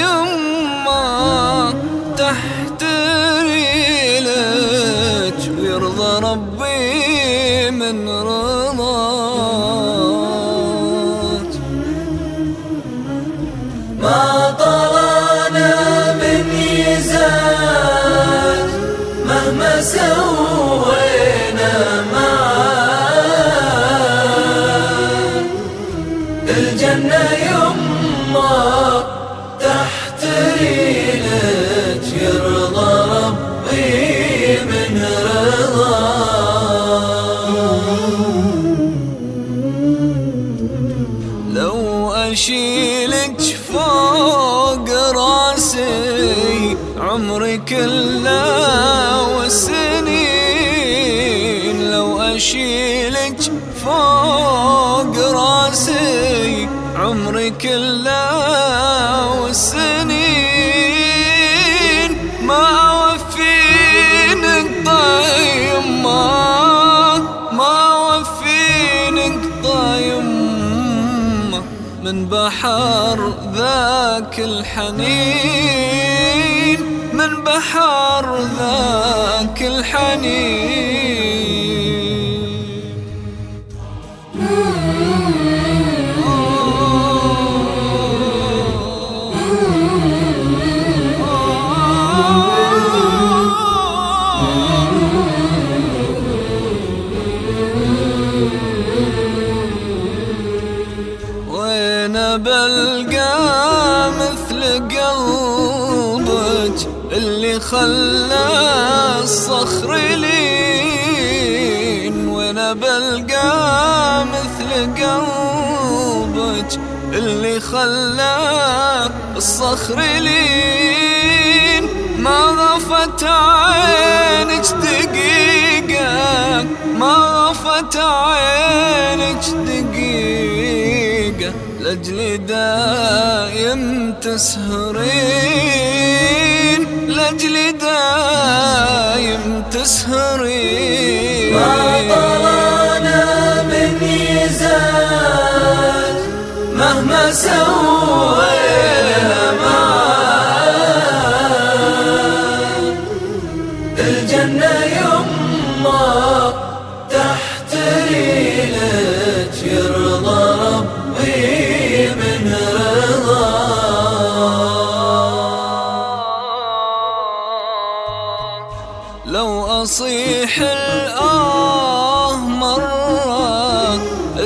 يما تحت ريلك ويرضى ربي من رضاك لو أشيلك فوق رأسي عمري كله والسنين لو أشيلك فوق رأسي عمري كله والسنين من بحر ذاك الحنين من بحر ذاك الحنين. اللي خلى الصخر لين وين بلقى مثل قلبك. اللي خلى الصخر لين ما غفت عينك دقيقة ما غفت عينك دقيقة. لأجل دايم تسهرين. لأجل دايم تسهرين ما طلعنا من ميزان مهما سوينا. لو أصيح الآه مرة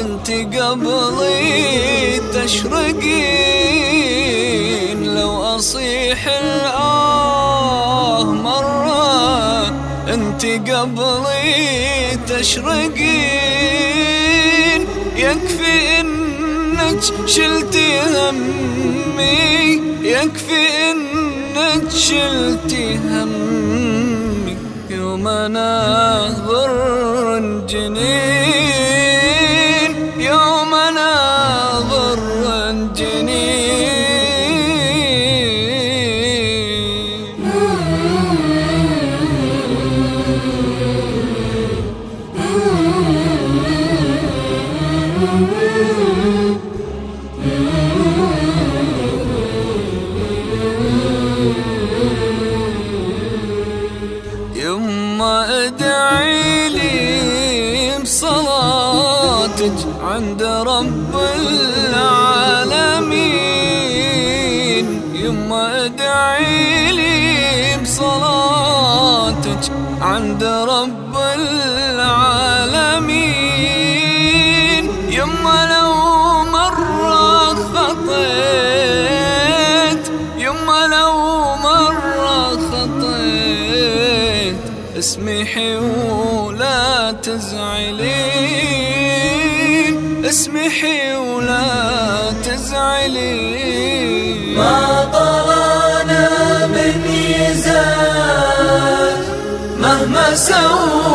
أنت قبلي تشرقين. لو أصيح الآه مرة أنت قبلي تشرقين. يكفي إنك شلتي همي يكفي إنك شلتي همي. يوم أنا غر جنين يوم أنا غر جنين. أدعي لي بصلاتك عند رب العالمين. يما أدعي لي بصلاتك عند رب اسمحي ولا تزعلين اسمحي ولا تزعلين ما طلعنا من ميزان مهما سوينا